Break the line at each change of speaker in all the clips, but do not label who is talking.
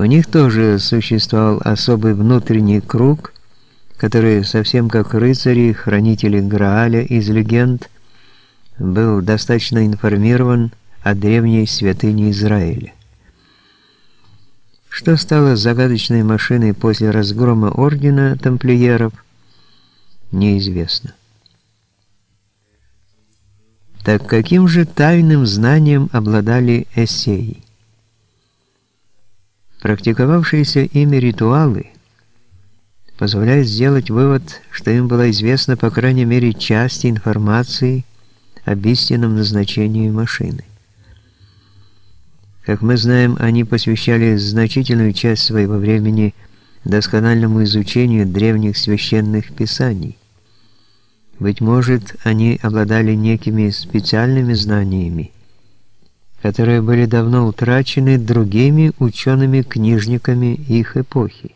У них тоже существовал особый внутренний круг, который, совсем как рыцари, хранители Грааля из легенд, был достаточно информирован о древней святыне Израиля. Что стало загадочной машиной после разгрома ордена тамплиеров, неизвестно. Так каким же тайным знанием обладали эссеи? Практиковавшиеся ими ритуалы позволяют сделать вывод, что им было известно по крайней мере часть информации об истинном назначении машины. Как мы знаем, они посвящали значительную часть своего времени доскональному изучению древних священных писаний. Быть может, они обладали некими специальными знаниями, которые были давно утрачены другими учеными-книжниками их эпохи.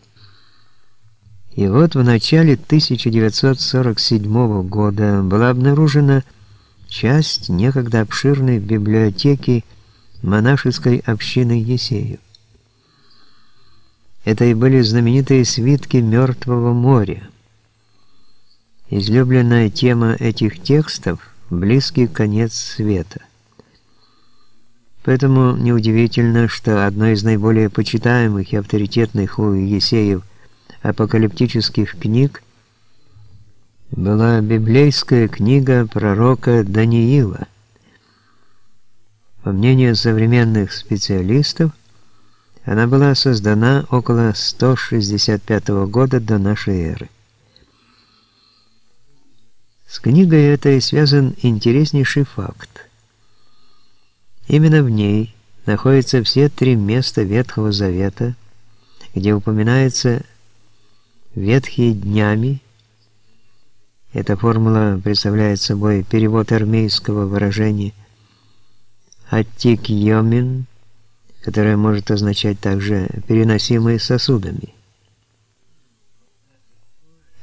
И вот в начале 1947 года была обнаружена часть некогда обширной библиотеки монашеской общины Есею. Это и были знаменитые свитки Мертвого моря. Излюбленная тема этих текстов – близкий конец света. Поэтому неудивительно, что одной из наиболее почитаемых и авторитетных у Есеев апокалиптических книг была библейская книга пророка Даниила – по мнению современных специалистов, она была создана около 165 года до нашей эры. С книгой этой связан интереснейший факт. Именно в ней находятся все три места Ветхого Завета, где упоминается «ветхие днями». Эта формула представляет собой перевод армейского выражения – Аттик йомин, которое может означать также переносимые сосудами.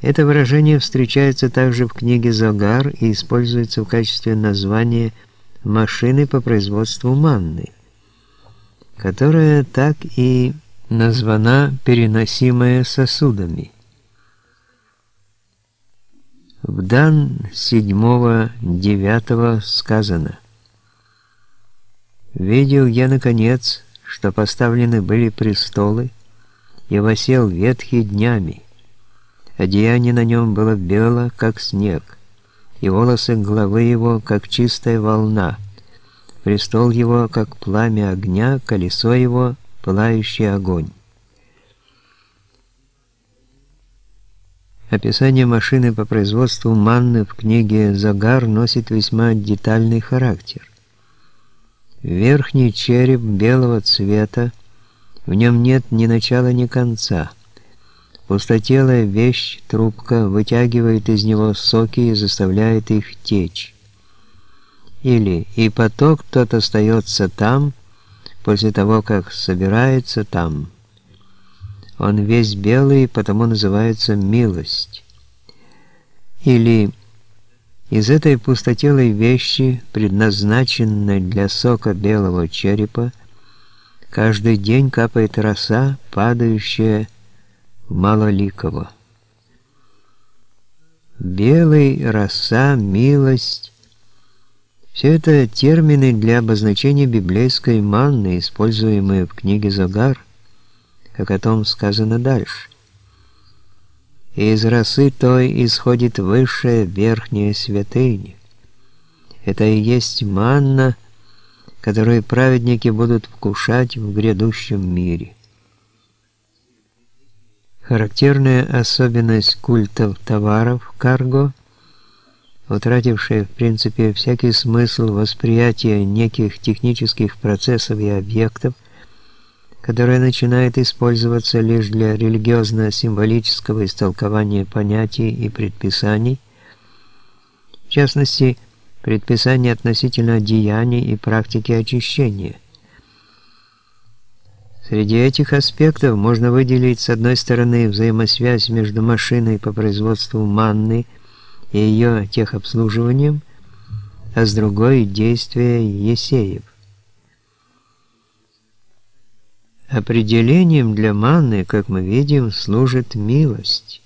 Это выражение встречается также в книге Загар и используется в качестве названия машины по производству манны, которая так и названа переносимая сосудами. В Дан 7-9 сказано Видел я, наконец, что поставлены были престолы, и восел ветхий днями. Одеяние на нем было бело, как снег, и волосы головы его, как чистая волна. Престол его, как пламя огня, колесо его, пылающий огонь. Описание машины по производству манны в книге «Загар» носит весьма детальный характер. Верхний череп белого цвета, в нем нет ни начала, ни конца. Пустотелая вещь, трубка, вытягивает из него соки и заставляет их течь. Или и поток тот остается там, после того, как собирается там. Он весь белый, потому называется милость. Или из этой пустотелой вещи, предназначенной для сока белого черепа, каждый день капает роса, падающая в малоликого. Белый, роса, милость — все это термины для обозначения библейской манны, используемые в книге Загар, как о том сказано дальше из росы той исходит высшая верхняя святыня. Это и есть манна, которую праведники будут вкушать в грядущем мире. Характерная особенность культов товаров карго, утратившая в принципе всякий смысл восприятия неких технических процессов и объектов, которое начинает использоваться лишь для религиозно-символического истолкования понятий и предписаний, в частности, предписаний относительно деяний и практики очищения. Среди этих аспектов можно выделить с одной стороны взаимосвязь между машиной по производству манны и ее техобслуживанием, а с другой – действия Есеев. Определением для манны, как мы видим, служит милость.